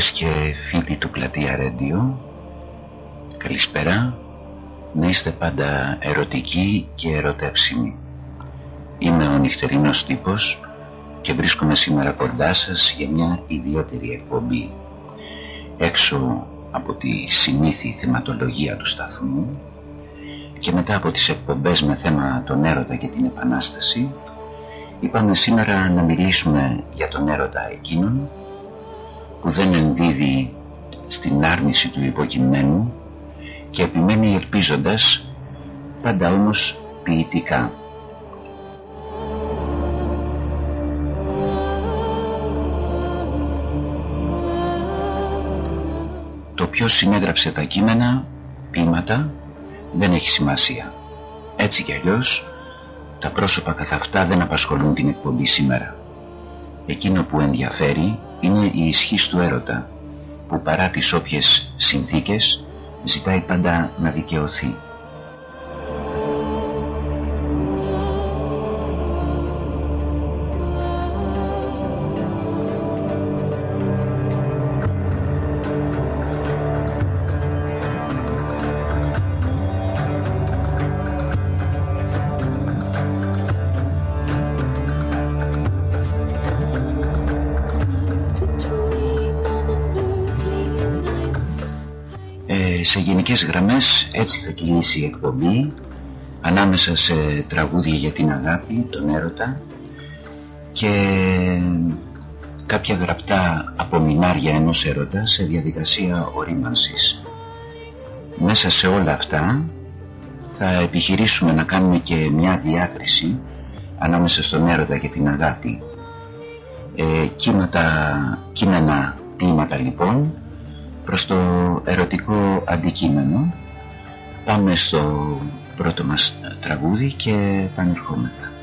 Φίλες και φίλοι του Πλατεία Ρέντιο. Καλησπέρα. Να είστε πάντα ερωτικοί και ερωτεύσιμοι. Είμαι ο νυχτερινός τύπος Και βρίσκομαι σήμερα κοντά σας για μια ιδιαίτερη εκπομπή. Έξω από τη συνήθη θεματολογία του σταθμού Και μετά από τις εκπομπές με θέμα τον έρωτα και την επανάσταση Είπαμε σήμερα να μιλήσουμε για τον έρωτα εκείνον που δεν ενδίδει στην άρνηση του υποκειμένου και επιμένει ελπίζοντας, πάντα όμως ποιητικά. Το ποιος συνέγραψε τα κείμενα, ποίηματα, δεν έχει σημασία. Έτσι κι αλλιώς, τα πρόσωπα καθ' αυτά δεν απασχολούν την εκπομπή σήμερα. Εκείνο που ενδιαφέρει είναι η ισχύς του έρωτα που παρά τις όποιες συνθήκες ζητάει πάντα να δικαιωθεί. Σε γενικές γραμμές έτσι θα κινήσει η εκπομπή ανάμεσα σε τραγούδια για την αγάπη, τον έρωτα και κάποια γραπτά απομεινάρια ενός έρωτα σε διαδικασία ορίμανσης. Μέσα σε όλα αυτά θα επιχειρήσουμε να κάνουμε και μια διάκριση ανάμεσα στον έρωτα και την αγάπη. Ε, κείμενα, ποίηματα λοιπόν προς το ερωτικό αντικείμενο πάμε στο πρώτο μας τραγούδι και πανερχόμεθα.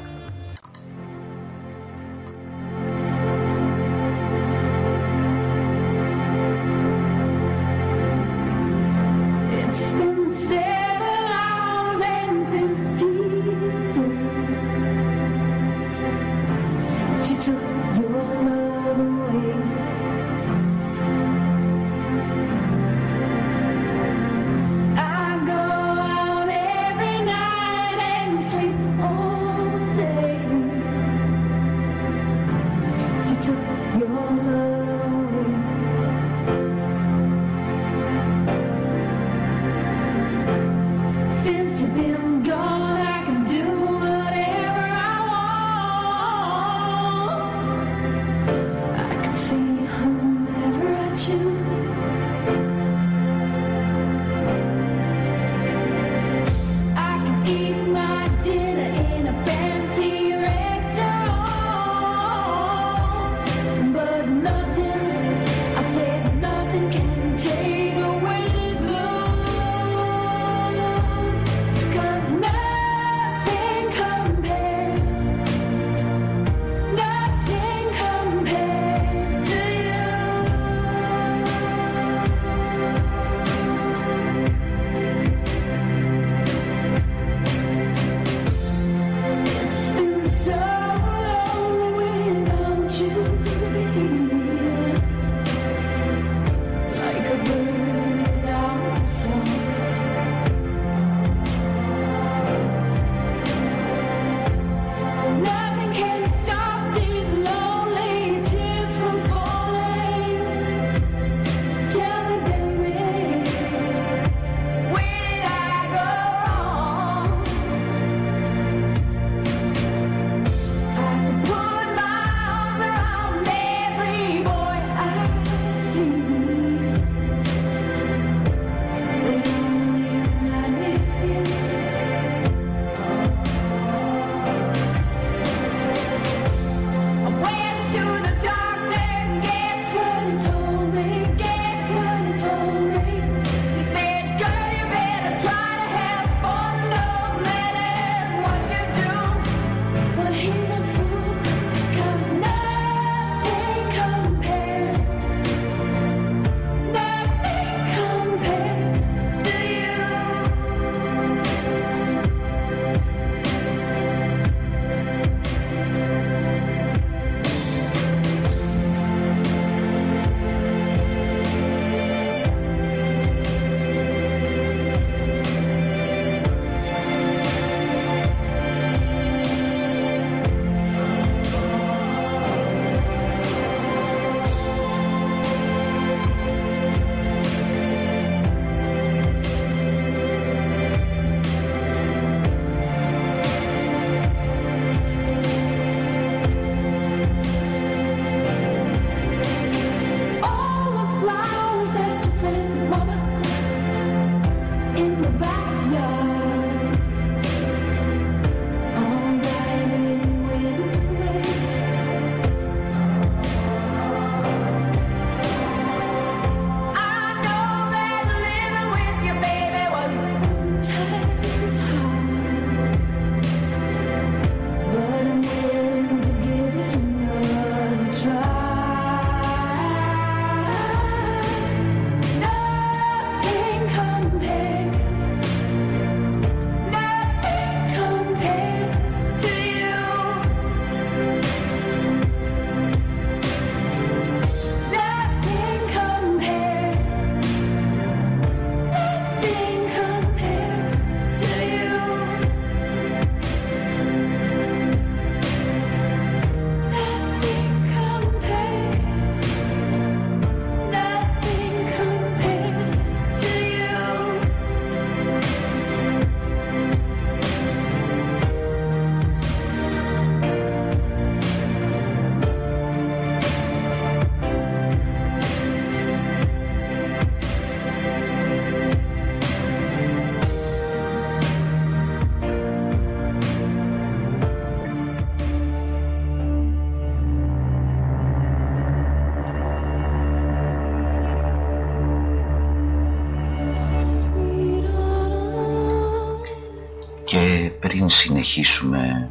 Συνεχίσουμε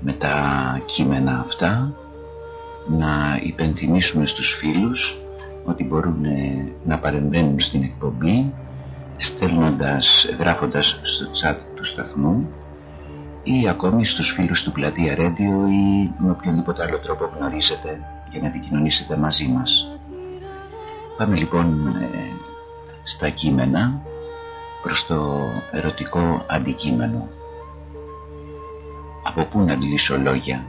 με τα κείμενα αυτά να υπενθυμίσουμε στους φίλους ότι μπορούν να παρεμβαίνουν στην εκπομπή στέλνοντας, γράφοντας στο chat του σταθμού ή ακόμη στους φίλους του Πλατεία Radio ή με οποιονδήποτε άλλο τρόπο γνωρίζετε για να επικοινωνήσετε μαζί μας. Πάμε λοιπόν ε, στα κείμενα προς το ερωτικό αντικείμενο. Από πού να αντιλήσω λόγια.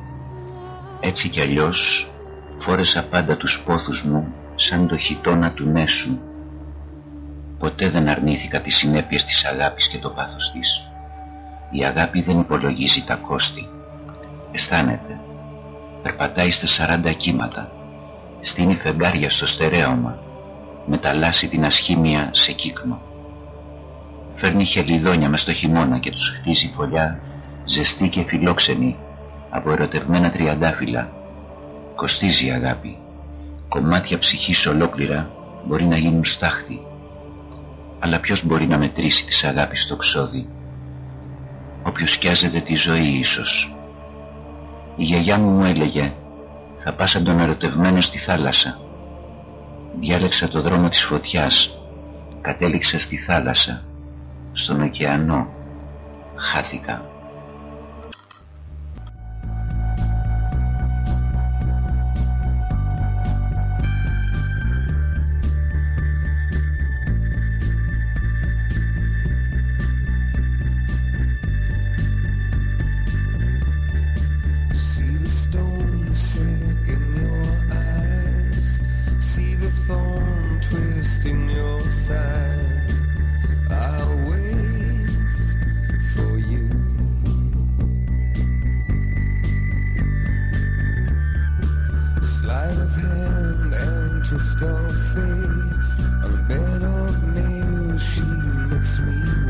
Έτσι κι αλλιώς φόρεσα πάντα τους πόθους μου σαν το χιτόνα του νέσου. Ποτέ δεν αρνήθηκα τις συνέπειες της αγάπης και το πάθος της. Η αγάπη δεν υπολογίζει τα κόστη. Αισθάνεται. Περπατάει στα σαράντα κύματα. Στείνει φεγγάρια στο στερέωμα. Μεταλλάσσει την ασχήμια σε κύκνο. Φέρνει χελιδόνια μες στο χειμώνα και τους χτίζει φωλιά ζεστή και φιλόξενη από ερωτευμένα τριαντάφυλλα. Κοστίζει η αγάπη. Κομμάτια ψυχής ολόκληρα μπορεί να γίνουν στάχτη. Αλλά ποιος μπορεί να μετρήσει της αγάπης στο ξόδι; Όποιος σκιάζεται τη ζωή ίσως. Η γιαγιά μου μου έλεγε «Θα πας σαν τον ερωτευμένο στη θάλασσα». Διάλεξα το δρόμο της φωτιάς, κατέληξα στη θάλασσα, στον ωκεανό, χάθηκα. crystal face, a bit of me, she makes me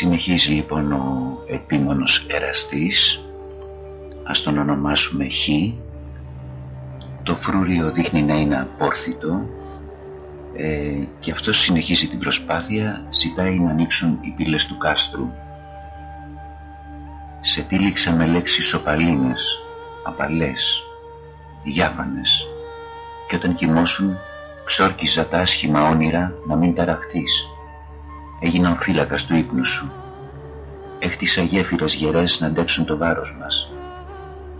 Συνεχίζει λοιπόν ο επίμονος εραστής, ας τον ονομάσουμε Χ. Το φρούριο δείχνει να είναι απόρθητο ε, και αυτός συνεχίζει την προσπάθεια, ζητάει να ανοίξουν οι πύλες του κάστρου. Σε τύλιξα με λέξεις οπαλίνες, απαλές, διάφανες και όταν κοιμώσουν ξόρκιζα τα άσχημα όνειρα να μην ταραχτείς. Έγιναν φύλακας του ύπνου σου. Έχτισα γέφυρες γερές να αντέξουν το βάρος μας.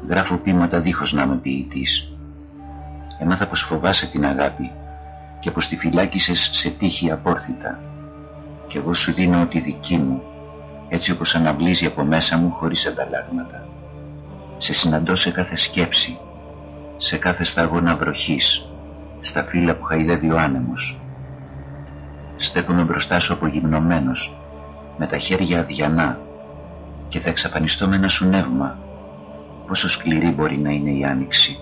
Γράφω πείματα δίχως να είμαι ποιητής. Έμαθα πως φοβάσαι την αγάπη και πως τη φυλάκισες σε τύχη απόρθητα. Κι εγώ σου δίνω τη δική μου, έτσι όπως αναβλύζει από μέσα μου χωρίς ανταλλάγματα. Σε συναντώ σε κάθε σκέψη, σε κάθε σταγόνα βροχής, στα φύλλα που χαϊδεύει ο άνεμος. Στέκομαι μπροστά σου απογυμνωμένος, με τα χέρια αδιανά και θα εξαφανιστώ με ένα σου νεύμα. Πόσο σκληρή μπορεί να είναι η άνοιξη.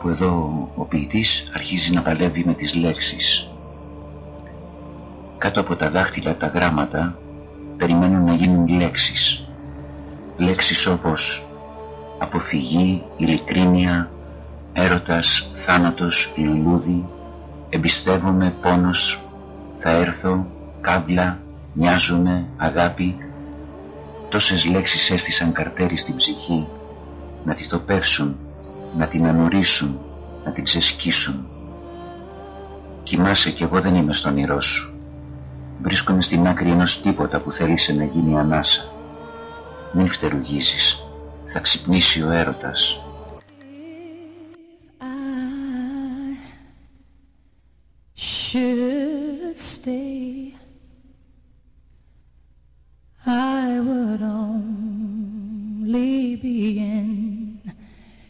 Κάπου εδώ ο ποιητής αρχίζει να παλεύει με τις λέξεις. Κάτω από τα δάχτυλα τα γράμματα περιμένουν να γίνουν λέξεις. Λέξεις όπως αποφυγή, ειλικρίνεια, έρωτας, θάνατος, λουλούδι, εμπιστεύομαι, πόνος, θα έρθω, κάβλα, νοιάζομαι, αγάπη. Τόσες λέξεις έστησαν καρτέρι στην ψυχή να τη θοπεύσουν να την ανουρίσουν, να την ξεσκίσουν. Κοιμάσαι κι εγώ δεν είμαι στον όνειρό σου. Βρίσκομαι στην άκρη ενός τίποτα που θέλησε να γίνει ανάσα. Μην φτερουγίζεις. Θα ξυπνήσει ο έρωτας. should stay, I would only be in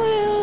will.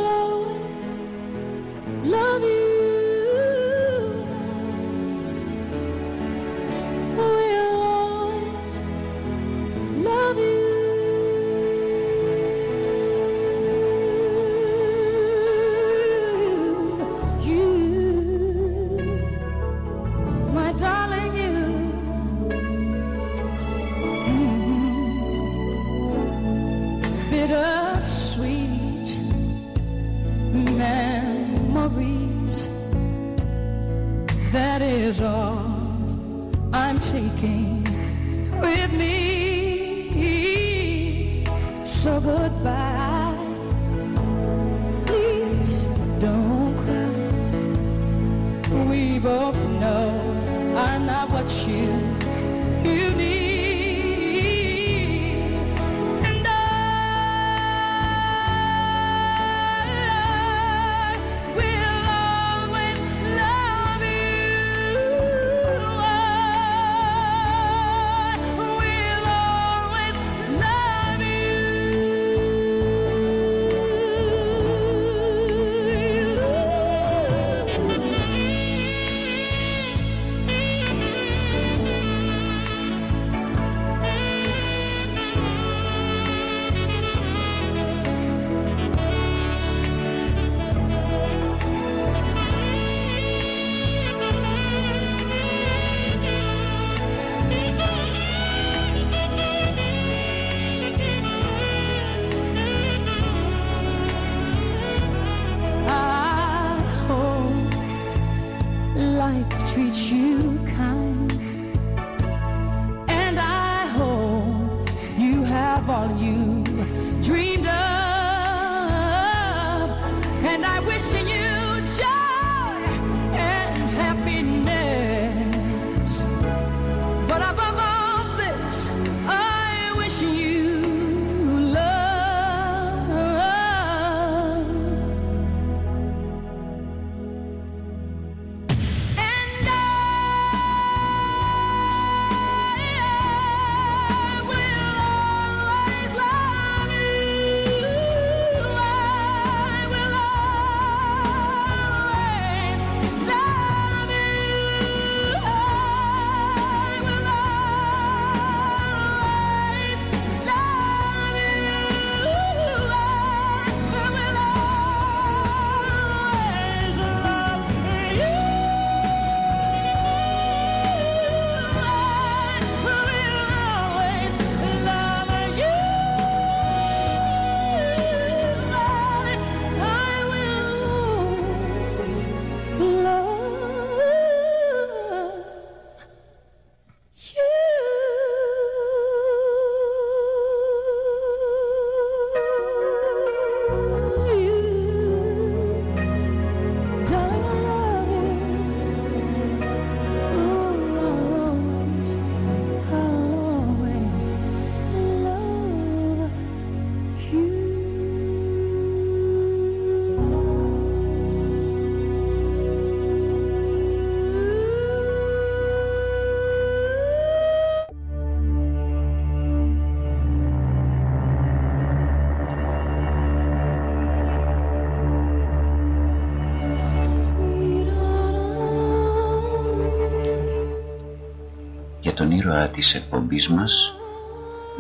Τον ήρωα της εκπομπής μας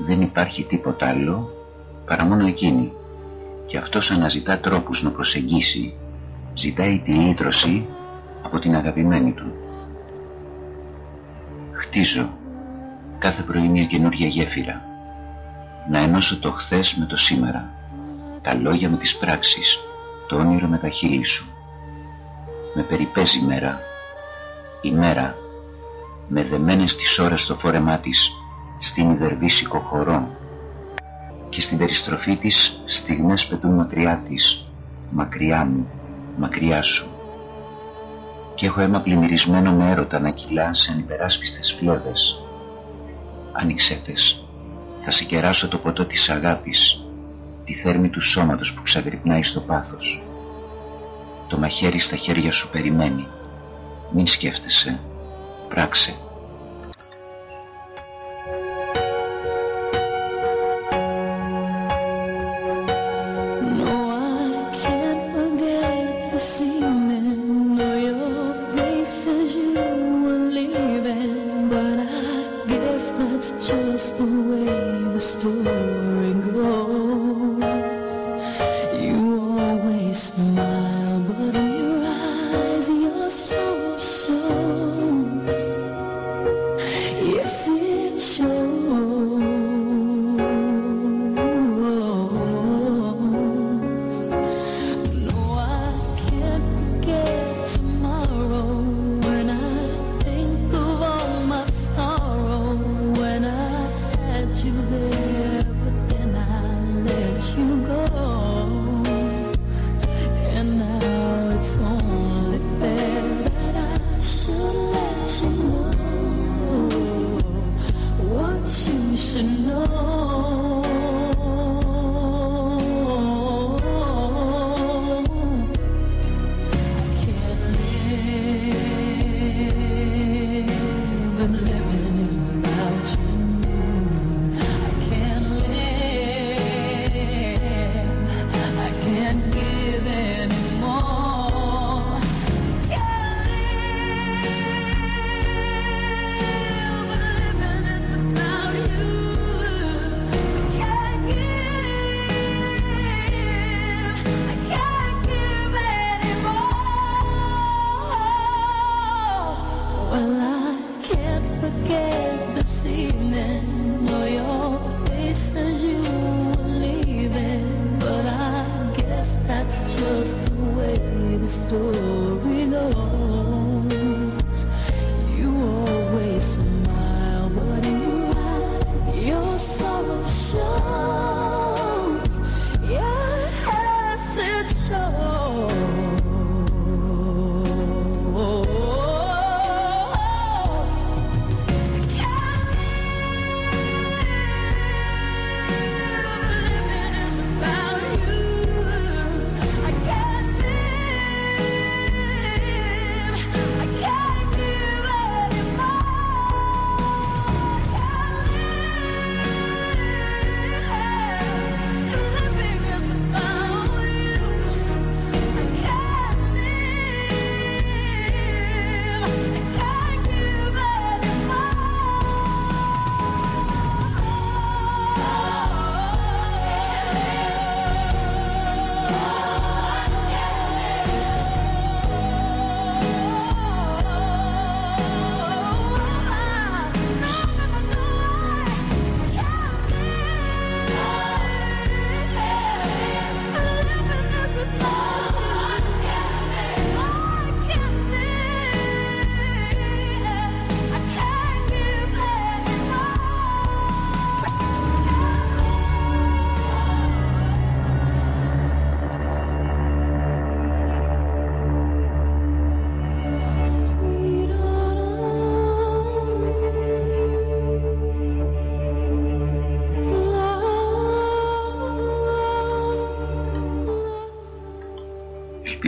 δεν υπάρχει τίποτα άλλο παρά μόνο εκείνη. Και αυτός αναζητά τρόπους να προσεγγίσει ζητάει τη λύτρωση από την αγαπημένη του. Χτίζω κάθε πρωί μια καινούργια γέφυρα να ενώσω το χθες με το σήμερα τα λόγια με τις πράξεις το όνειρο με τα χείλη σου. Με περιπέζει μέρα η μέρα με δεμένες τις ώρες στο φόρεμά της στην υδερβίσικο χορό και στην περιστροφή της στιγμές πετούν μακριά της. Μακριά μου, μακριά σου και έχω αίμα πλημμυρισμένο με έρωτα να κυλά σε ανυπεράσπιστες φλέβες Άνοιξέ θα σε κεράσω το ποτό της αγάπης τη θέρμη του σώματος που ξαγρυπνάει στο πάθος. Το μαχαίρι στα χέρια σου περιμένει. Μην σκέφτεσαι πράξε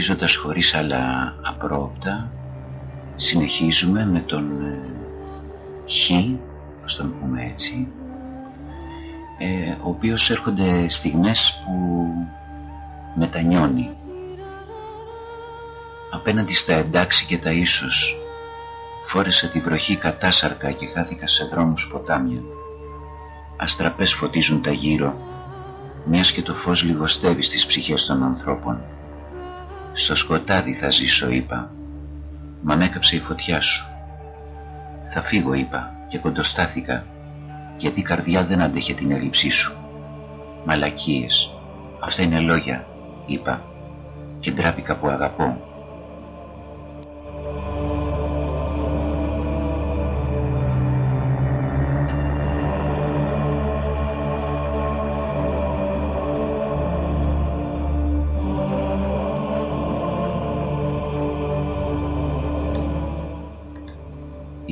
Αρχίζοντας χωρίς άλλα απρόπτα συνεχίζουμε με τον ε, Χ, ας τον πούμε έτσι ε, ο οποίος έρχονται στιγμές που μετανιώνει απέναντι στα εντάξει και τα ίσως Φόρεσα τη βροχή κατάσαρκα και χάθηκα σε δρόμους ποτάμια. Αστραπές φωτίζουν τα γύρω, μιας και το φως λιγοστεύει στις ψυχές των ανθρώπων. Στο σκοτάδι θα ζήσω, είπα, μα με έκαψε η φωτιά σου. Θα φύγω, είπα, και κοντοστάθηκα, γιατί η καρδιά δεν αντέχε την έλλειψή σου. Μαλακίες, αυτά είναι λόγια, είπα, και ντράπηκα που αγαπώ.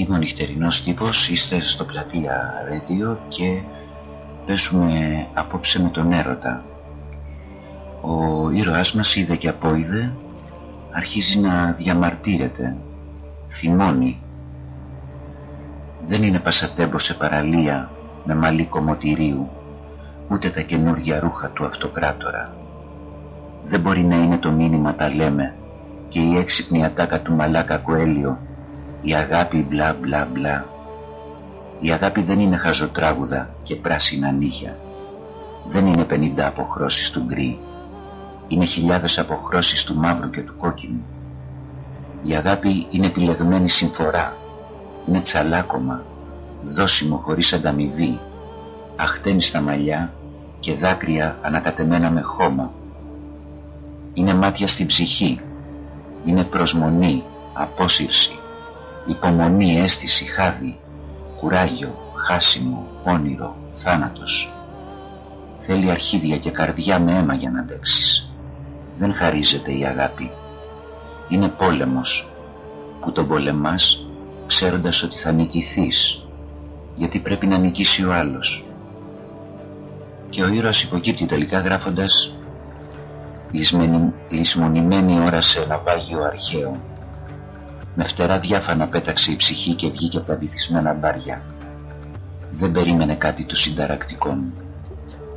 Είμαι ο νυχτερινός τύπος, είστε στο πλατεία Radio και παίζουμε απόψε με τον έρωτα. Ο ήρωάς μας είδε και απόειδε, αρχίζει να διαμαρτύρεται, θυμώνει. Δεν είναι πασατέμπο σε παραλία με μαλλί κομμωτηρίου, ούτε τα καινούργια ρούχα του αυτοκράτορα. Δεν μπορεί να είναι το μήνυμα τα λέμε και η έξυπνη ατάκα του μαλάκα Κοέλιο η αγάπη μπλα μπλα μπλα. Η αγάπη δεν είναι χαζοτράγουδα και πράσινα νύχια. Δεν είναι πενήντα αποχρώσεις του γκρι. Είναι χιλιάδες αποχρώσεις του μαύρου και του κόκκινου. Η αγάπη είναι επιλεγμένη συμφορά. Είναι τσαλάκωμα, δώσιμο χωρίς ανταμοιβή. Αχτένει στα μαλλιά και δάκρυα ανακατεμένα με χώμα. Είναι μάτια στην ψυχή. Είναι προσμονή, απόσυρση υπομονή, αίσθηση, χάδι, κουράγιο, χάσιμο, όνειρο, θάνατος. Θέλει αρχίδια και καρδιά με αίμα για να αντέξεις. Δεν χαρίζεται η αγάπη. Είναι πόλεμος που τον πολεμάς ξέροντας ότι θα νικηθείς γιατί πρέπει να νικήσει ο άλλος. Και ο ήρωας υποκύπτει τελικά γράφοντας «Λυσμονημένη ώρα σε ένα πάγιο αρχαίο με φτερά διάφανα πέταξε η ψυχή και βγήκε από τα βυθισμένα μπάρια. Δεν περίμενε κάτι του συνταρακτικών.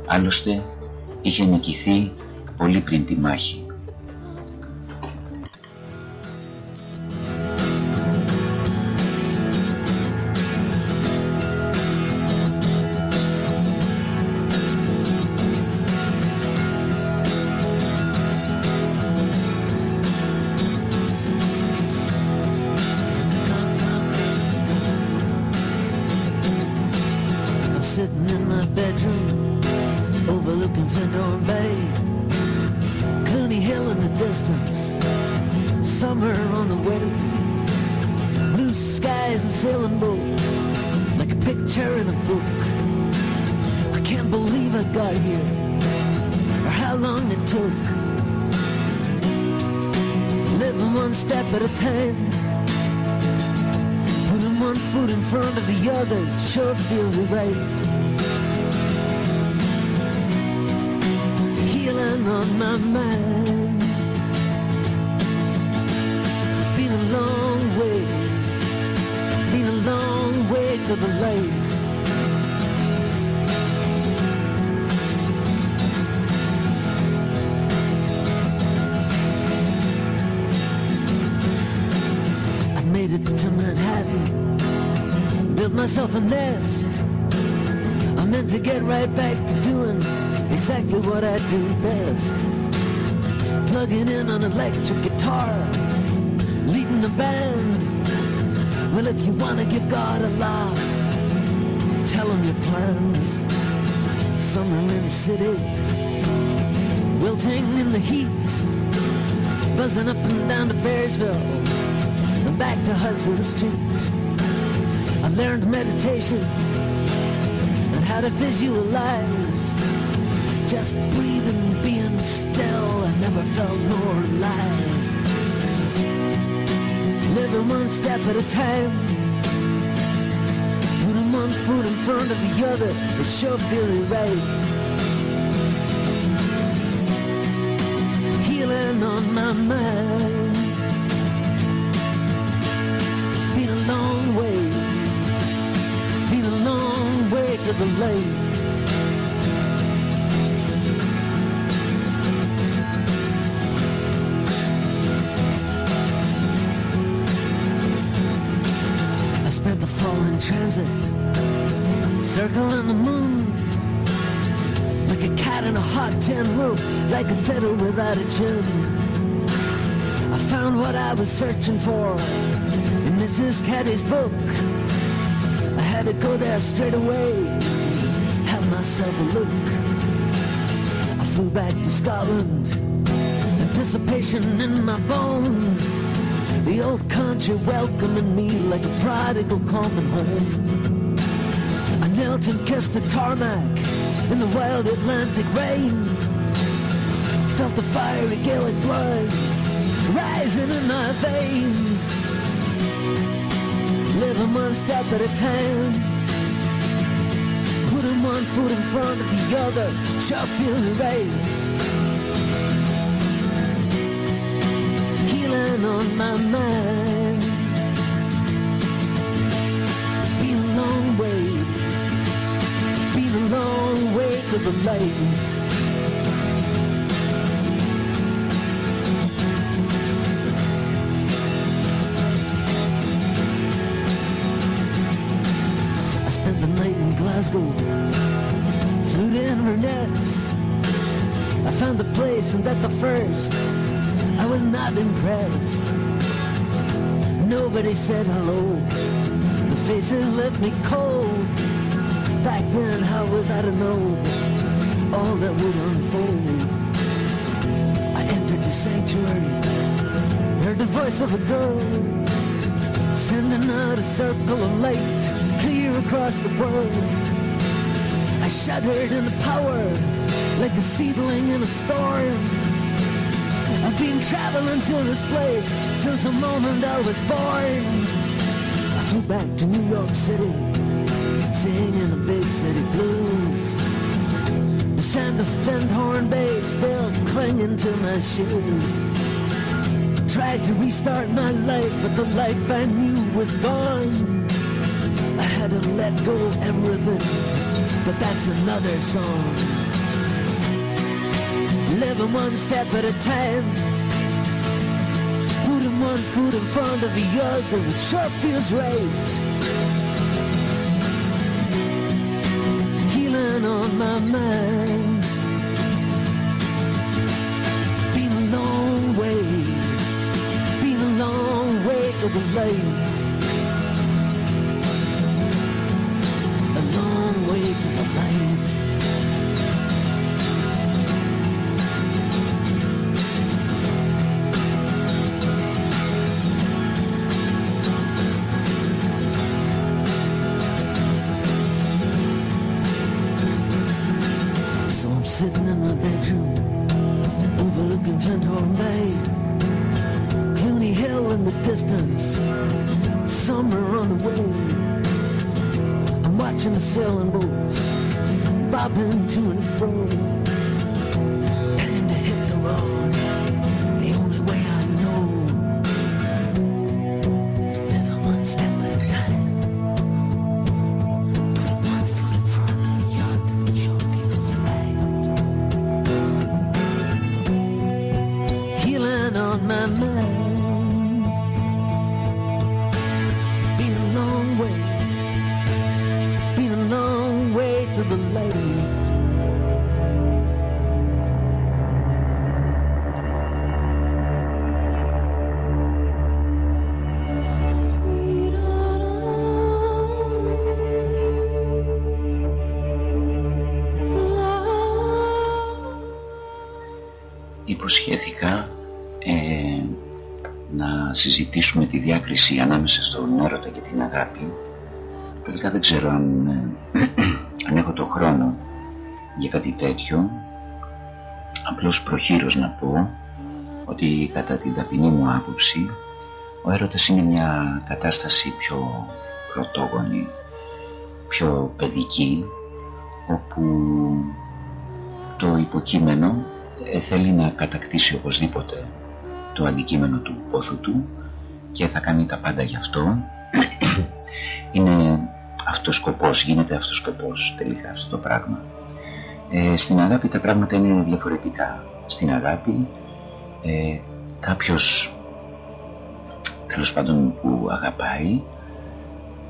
Άλλωστε είχε νικηθεί πολύ πριν τη μάχη. made it to Manhattan. Built myself a nest. I meant to get right back to doing exactly what I do best. Plugging in an electric guitar, leading a band. Well, if you wanna give God a laugh, tell him your plans. Summer in the city, wilting in the heat, buzzing up and down to Bearsville back to Hudson Street. I learned meditation and how to visualize. Just breathing, being still, I never felt more alive. Living one step at a time. Putting one foot in front of the other, it sure feeling right. Healing on my mind. to the late. I spent the fall in transit, circling the moon. Like a cat in a hot tin roof, like a fiddle without a tune. I found what I was searching for in Mrs. Caddy's book. I had to go there straight away, have myself a look. I flew back to Scotland, anticipation in my bones. The old country welcoming me like a prodigal coming home. I knelt and kissed the tarmac in the wild Atlantic rain. Felt the fiery Gaelic blood rising in my veins. Living one step at a time. Putting one foot in front of the other, sure feels right. Healing on my mind. Been a long way, been a long way to the light. Glasgow, flew to Inverness. I found the place and at the first I was not impressed. Nobody said hello. The faces left me cold. Back then, how was I to know all that would unfold? I entered the sanctuary, heard the voice of a girl, sending out a circle of light clear across the world. I shuddered in the power like a seedling in a storm. I've been traveling to this place since the moment I was born. I flew back to New York City, singing the big city blues. The sound of Fendhorn bass still clinging to my shoes. Tried to restart my life, but the life I knew was gone. I had to let go of everything, but that's another song living one step at a time. Putting one foot in front of the other, it sure feels right. Healing on my mind. Been a long way, been a long way to the light. Συζητήσουμε τη διάκριση ανάμεσα στον έρωτα και την αγάπη. Τελικά δεν ξέρω αν, ε, αν έχω το χρόνο για κάτι τέτοιο. Απλώς προχείρως να πω ότι κατά την ταπεινή μου άποψη ο έρωτας είναι μια κατάσταση πιο πρωτόγονη, πιο παιδική, όπου το υποκείμενο ε, θέλει να κατακτήσει οπωσδήποτε το αντικείμενο του πόθου του και θα κάνει τα πάντα γι' αυτό. Είναι αυτός σκοπός, γίνεται αυτός σκοπός τελικά αυτό το πράγμα. Ε, στην αγάπη τα πράγματα είναι διαφορετικά. Στην αγάπη ε, κάποιος τέλος πάντων που αγαπάει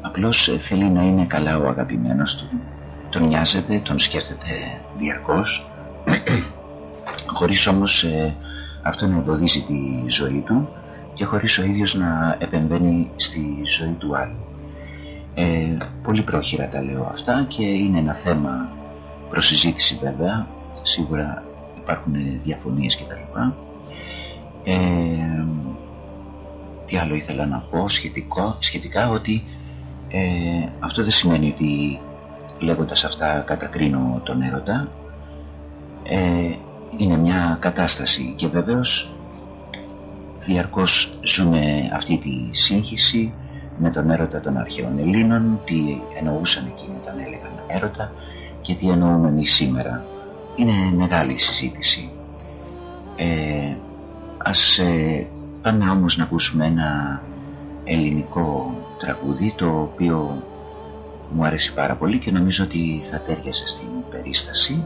απλώς θέλει να είναι καλά ο αγαπημένος του τον νοιάζεται, τον σκέφτεται διαρκώς χωρίς όμως ε, αυτό να εμποδίζει τη ζωή του και χωρίς ο ίδιος να επεμβαίνει στη ζωή του άλλου. Ε, πολύ πρόχειρα τα λέω αυτά και είναι ένα θέμα προσυζήτηση βέβαια, σίγουρα υπάρχουν διαφωνίες κτλ. Ε, τι άλλο ήθελα να πω σχετικό, σχετικά ότι ε, αυτό δεν σημαίνει ότι λέγοντας αυτά κατακρίνω τον έρωτα ε, είναι μια κατάσταση και βεβαίως διαρκώς ζούμε αυτή τη σύγχυση με τον έρωτα των αρχαίων Ελλήνων τι εννοούσαν εκείνοι όταν έλεγαν έρωτα και τι εννοούμε εμείς σήμερα. Είναι μεγάλη συζήτηση. Ε, ας ε, πάμε όμως να ακούσουμε ένα ελληνικό τραγούδι το οποίο μου αρέσει πάρα πολύ και νομίζω ότι θα τέριαζε στην περίσταση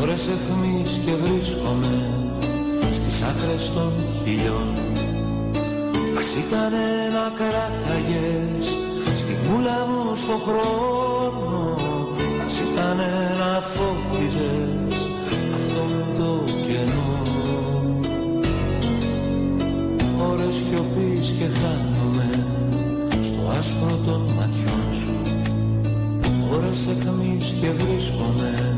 Ώρες αιχμής και βρίσκομαι στις άκρες των χιλιών. Ας ήταν να κράταγες στη μούλα μου στο χρόνο Ας ήταν να φώτιζες αυτό το κενό. Ώρες σιωπής και χάνομαι στο άσπρο των ματιών σου. Ώρες αιχμής και βρίσκομαι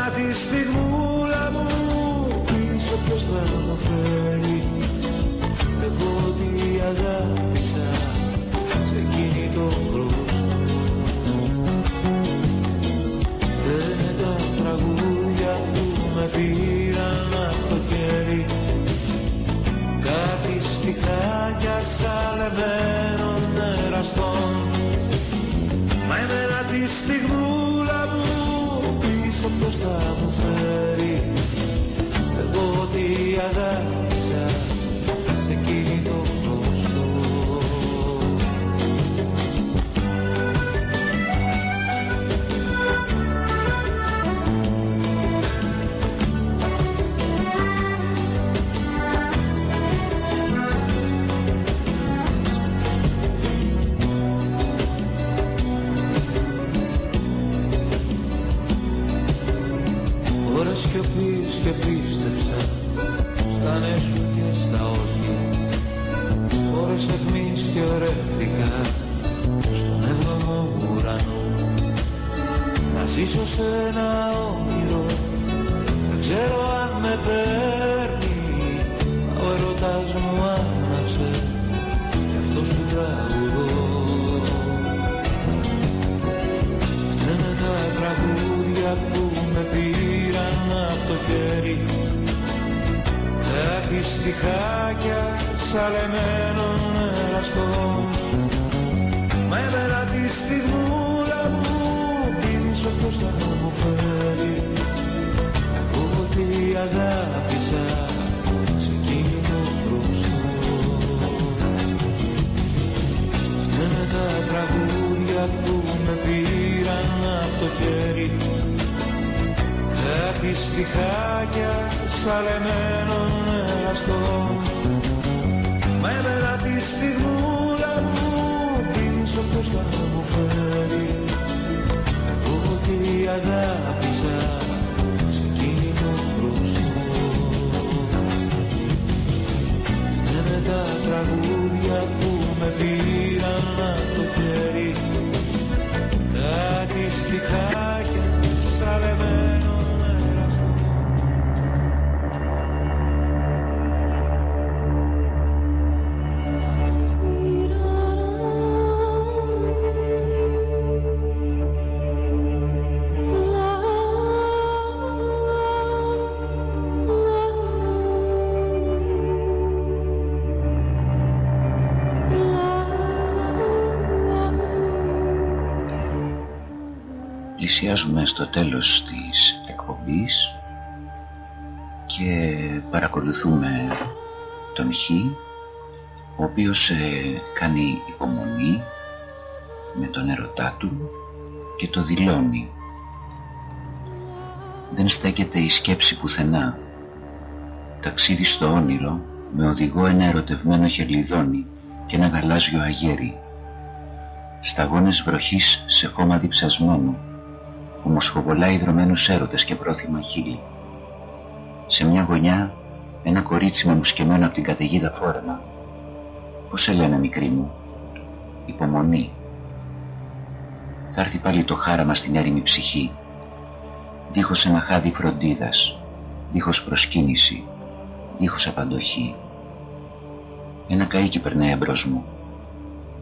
φέρει Εγώ τη αγάπησα σε εκείνη το χρόνο Στέλνε τα τραγούδια που με πήραν από το χέρι. Κάτι στιχάκια σαν λεβαίνων εραστών. Μα εμένα τη στιγμούλα μου πίσω ποιος μου φέρει. Έχει στιχάκια στα εμένον ελαστό Μα εμένα τη στιγμούλα μου πίνεις πώ θα μου φέρει Εγώ τη αγάπησα σε εκείνη το πρόσωπο ναι, με τα τραγούδια που με πήραν από το χέρι. Τα τη πλησιάζουμε στο τέλος της εκπομπής και παρακολουθούμε τον Χ ο οποίος ε, κάνει υπομονή με τον ερωτά του και το δηλώνει. Δεν στέκεται η σκέψη πουθενά. Ταξίδι στο όνειρο με οδηγό ένα ερωτευμένο χελιδόνι και ένα γαλάζιο αγέρι. Σταγόνες βροχής σε χώμα διψασμένο που μοσχοβολάει δρομένους έρωτες και πρόθυμα χείλη σε μια γωνιά ένα κορίτσι με μουσκεμένο από την καταιγίδα φόρεμα. Πως σε λένε μικρή μου; Υπομονή. Θα έρθει πάλι το χάραμα στην έρημη ψυχή. Δίχως ένα χάδι φροντίδας. Δίχως προσκύνηση. Δίχως απαντοχή. Ένα καΐκι περνάει εμπρός μου.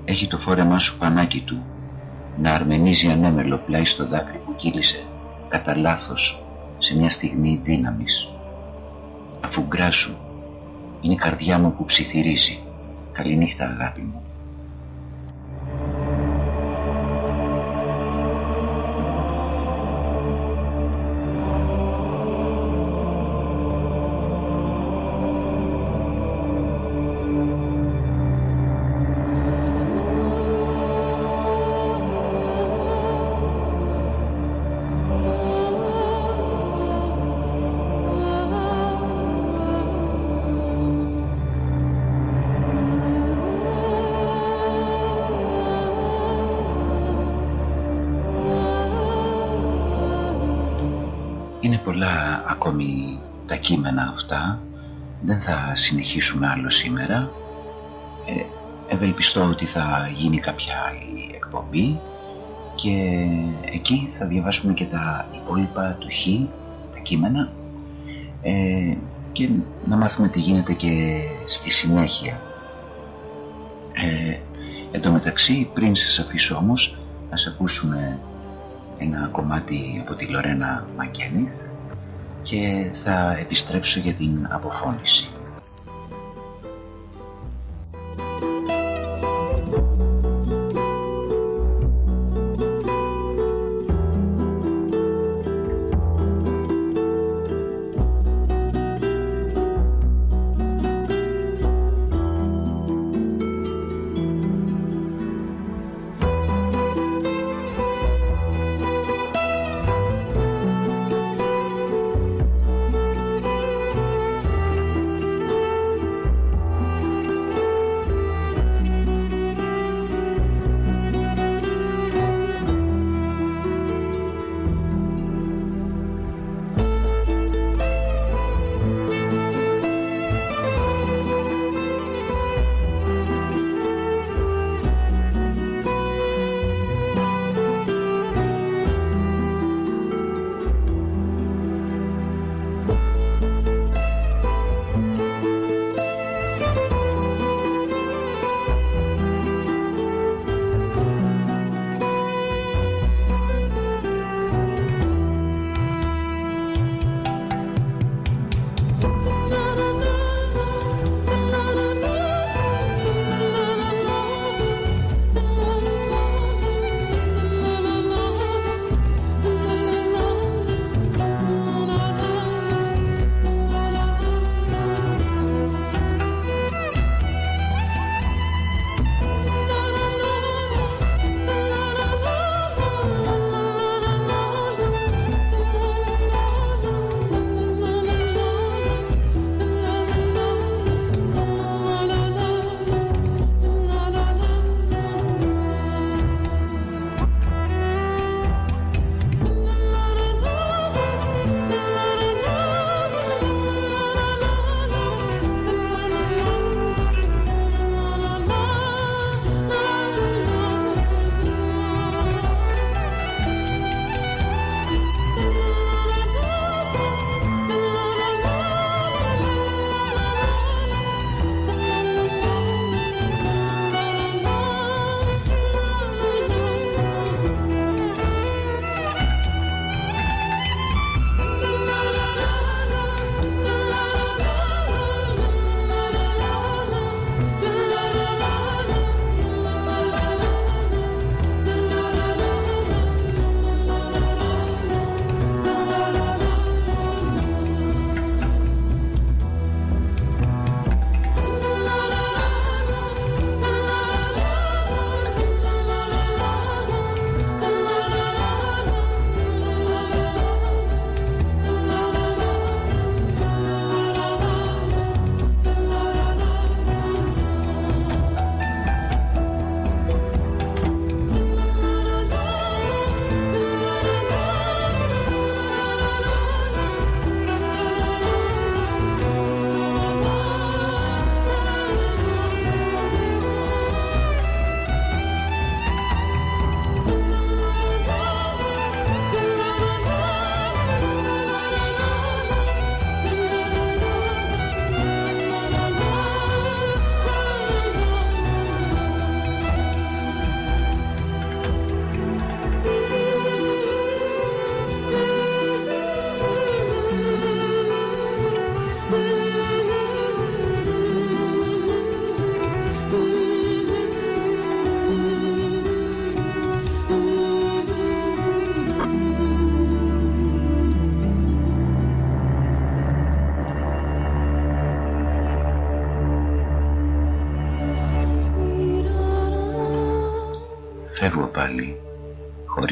Έχει το φόρεμά σου πανάκι του να αρμενίζει ανέμελο πλάι στο δάκρυ που κύλησε κατά λάθος σε μια στιγμή δύναμης. Αφού γκράσου είναι η καρδιά μου που ψιθυρίζει. Καληνύχτα αγάπη μου θα συνεχίσουμε άλλο σήμερα. Ε, ευελπιστώ ότι θα γίνει κάποια άλλη εκπομπή και εκεί θα διαβάσουμε και τα υπόλοιπα του Χ, τα κείμενα. Ε, και να μάθουμε τι γίνεται και στη συνέχεια. Ε, εν τω μεταξύ πριν σας αφήσω όμως ας ακούσουμε ένα κομμάτι από τη Λορένα Μακένιθ και θα επιστρέψω για την αποφώνηση.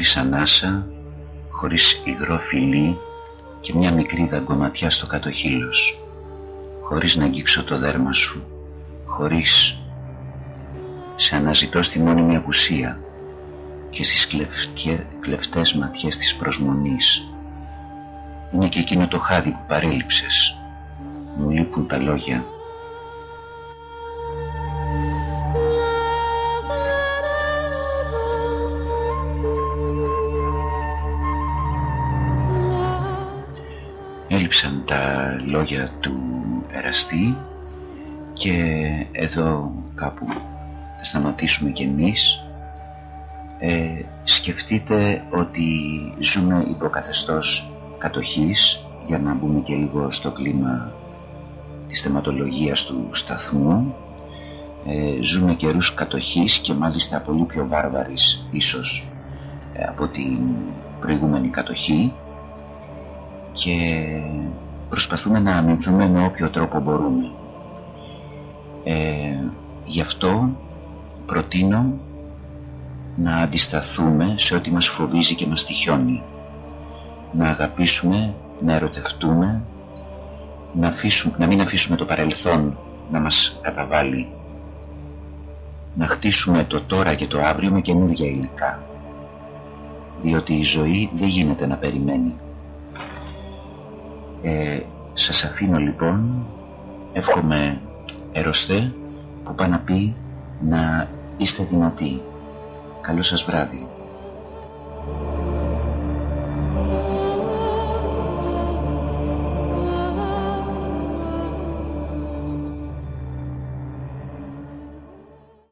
Χωρίς ανάσα, χωρίς υγρό φιλί και μια μικρή δαγκωματιά στο κάτω χείλος, χωρίς να αγγίξω το δέρμα σου, χωρίς σε αναζητώ στη μόνιμη απουσία και στις κλεφτιέ, κλεφτές ματιές της προσμονής. Είναι και εκείνο το χάδι που παρέλειψες. Μου λείπουν τα λόγια λόγια του εραστή και εδώ κάπου θα σταματήσουμε κι εμείς. Ε, σκεφτείτε ότι ζούμε υποκαθεστώς κατοχής για να μπούμε και λίγο στο κλίμα της θεματολογίας του σταθμού. Ε, ζούμε καιρούς κατοχής και μάλιστα πολύ πιο βάρβαρης ίσως ε, από την προηγούμενη κατοχή. Και προσπαθούμε να αμυνθούμε με όποιο τρόπο μπορούμε. Ε, γι' αυτό προτείνω να αντισταθούμε σε ό,τι μας φοβίζει και μας τυχιώνει. Να αγαπήσουμε, να ερωτευτούμε, να, αφήσουμε, να μην αφήσουμε το παρελθόν να μας καταβάλει. Να χτίσουμε το τώρα και το αύριο με καινούργια υλικά. Διότι η ζωή δεν γίνεται να περιμένει ε, σας αφήνω λοιπόν. Εύχομαι ερωστέ που πάει να πει να είστε δυνατοί. Καλό σας βράδυ.